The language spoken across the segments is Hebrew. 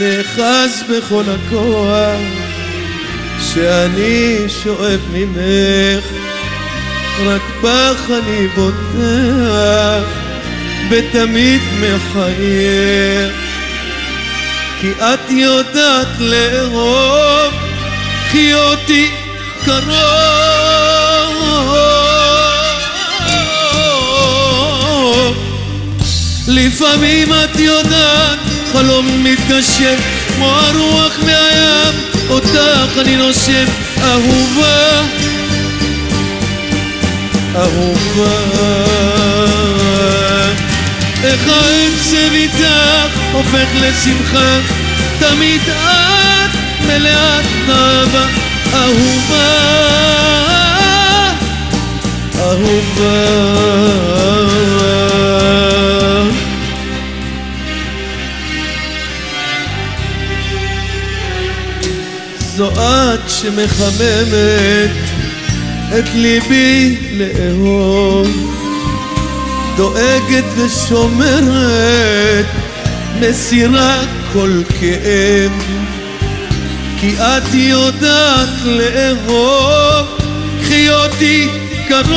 נאחז בכל הכוח שאני שואב ממך רק בך אני בוטח ותמיד מחייך. כי את יודעת לאהוב קחי אותי קרוב. לפעמים את יודעת חלום מתגשם כמו הרוח מהים אותך אני נושם אהובה אהובה איך העצב איתך הופך לשמחה. תמיד את מלאת אהבה. אהובה. אהובה. זו את שמחממת את ליבי לאהוב. דואגת ושומרת מסירה כל כאב. כי את יודעת לאהוב קחי אותי קרוב.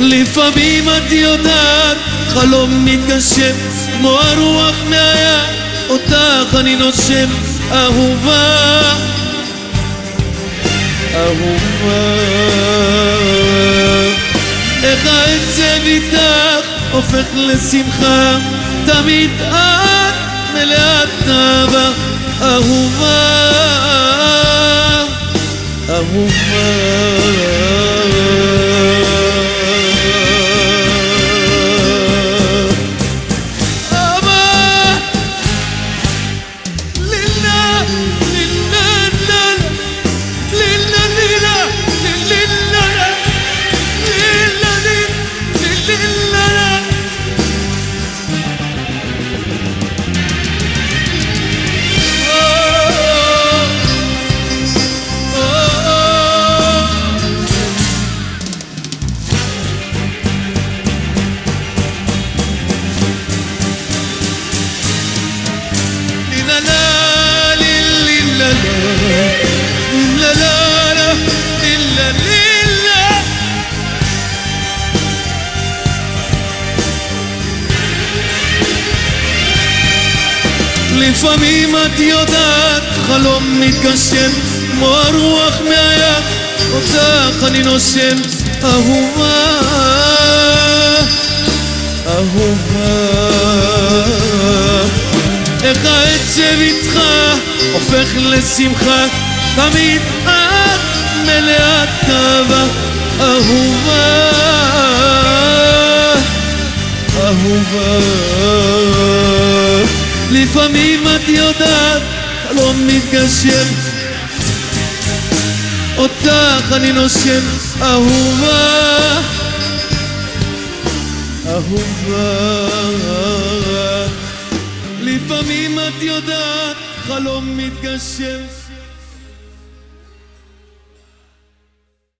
לפעמים את יודעת חלום מתגשם כמו הרוח מהים אותך אני נושם אהובה. אהובה. איך העצב איתך הופך לשמחה תמיד את מלאת אהבה. אהובה. אהובה לפעמים את יודעת חלום מתגשם כמו הרוח מהים אותך אני נושם אהובה אהובה. איך העצב איתך הופך לשמחה תמיד את מלאת אהבה אהובה אהובה לפעמים את יודעת חלום מתגשם. אותך אני נושם אהובה. אהובה. לפעמים את יודעת חלום מתגשם